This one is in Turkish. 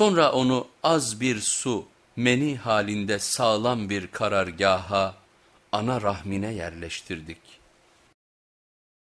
Sonra onu az bir su, meni halinde sağlam bir karargaha, ana rahmine yerleştirdik.